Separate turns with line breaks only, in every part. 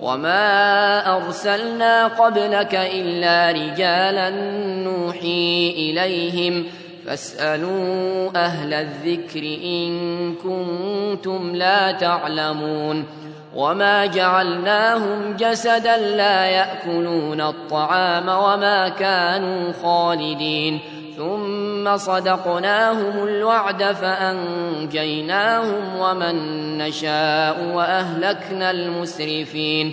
وما أرسلنا قبلك إلا رجالا نوحي إليهم فاسألوا أهل الذكر إن كنتم لا تعلمون وما جعلناهم جسدا لا يأكلون الطعام وما كانوا خالدين ثم صدقناهم الوعد فأنجيناهم ومن نشاء وأهلكنا المسرفين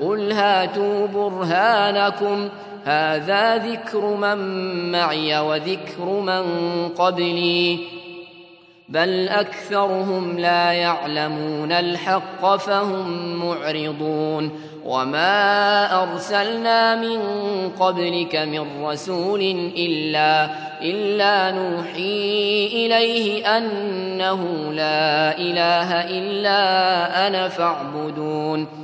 قل هاتوا برهانكم هذا ذكر من معي وذكر من قبلي بل أكثرهم لا يعلمون الحق فهم معرضون وما أرسلنا من قبلك من رسول إلا إلا نوحي إليه أنه لا إله إلا أنا فاعبدون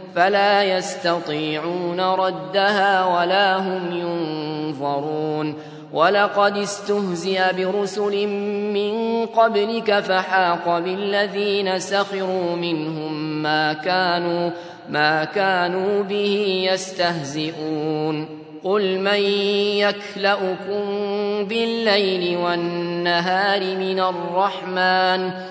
فلا يستطيعون ردها ولا هم ينظرون. ولقد استهزئ برسل من قبلك فحاق بالذين سخروا منهم ما كانوا ما كانوا به يستهزئون. قل من يكلؤكم بالليل والنهار من الرحمن؟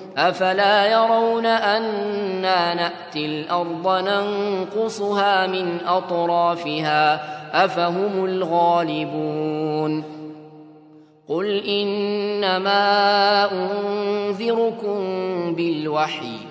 أفلا يرون أنا نأتي الأرض ننقصها من أطرافها أفهم الغالبون قل إنما أنذركم بالوحي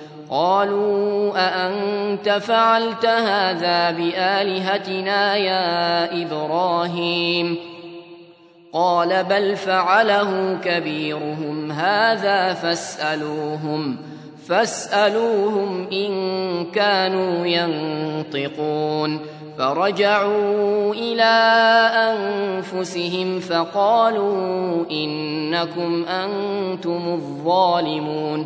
قالوا أأنت فعلت هذا بآلهتنا يا إبراهيم؟ قال بل فعله كبيرهم هذا فاسألوهم فاسألوهم إن كانوا ينطقون. فرجعوا إلى أنفسهم فقالوا إنكم أنتم الظالمون.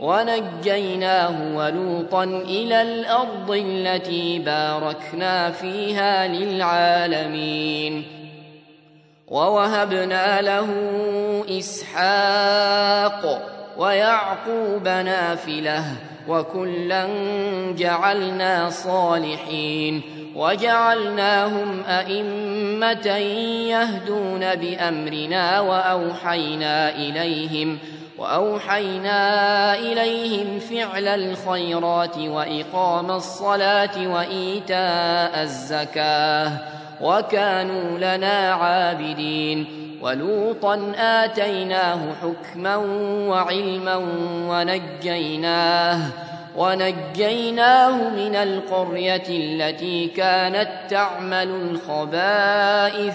ونجيناه ولوطا إلى الأرض التي باركنا فيها للعالمين. ووهبنا له إسحاق ويعقوب نافلة وكلا جعلنا صالحين. وجعلناهم أئمة يهدون بأمرنا وأوحينا إليهم وأوحينا إليهم فعل الخيرات وإقام الصلاة وإيتاء الزكاة وكانوا لنا عابدين ولوطا آتيناه حكما وعلما ونجيناه ونجيناه من القرية التي كانت تعمل الخبائث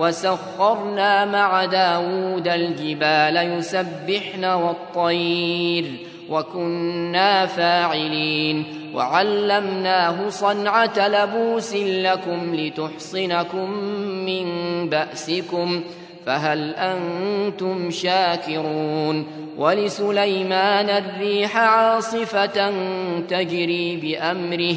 وسخرنا مع داود الجبال يسبحن والطير وكنا فاعلين وعلمناه صنعة لبوس لكم لتحصنكم من بأسكم فهل أنتم شاكرون ولسليمان الريح عاصفة تجري بأمره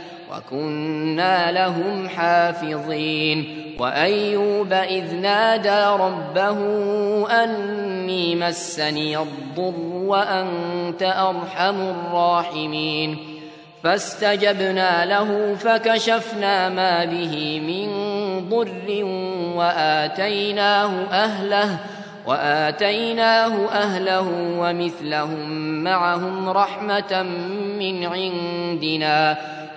وكنا لهم حافظين. وأيوب إذ نادى ربه أني مسني الضر وأنت أرحم الراحمين. فاستجبنا له فكشفنا ما به من ضر وآتيناه أهله وآتيناه أهله ومثلهم معهم رحمة من عندنا.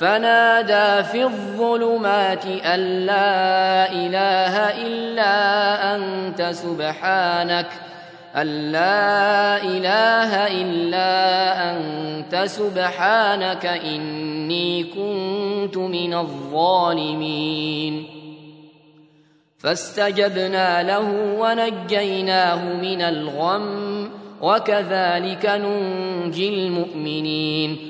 فنادى في الظلمات أن لا إله إلا أنت سبحانك أن لا إله إلا أنت سبحانك إني كنت من الظالمين. فاستجبنا له ونجيناه من الغم وكذلك ننجي المؤمنين.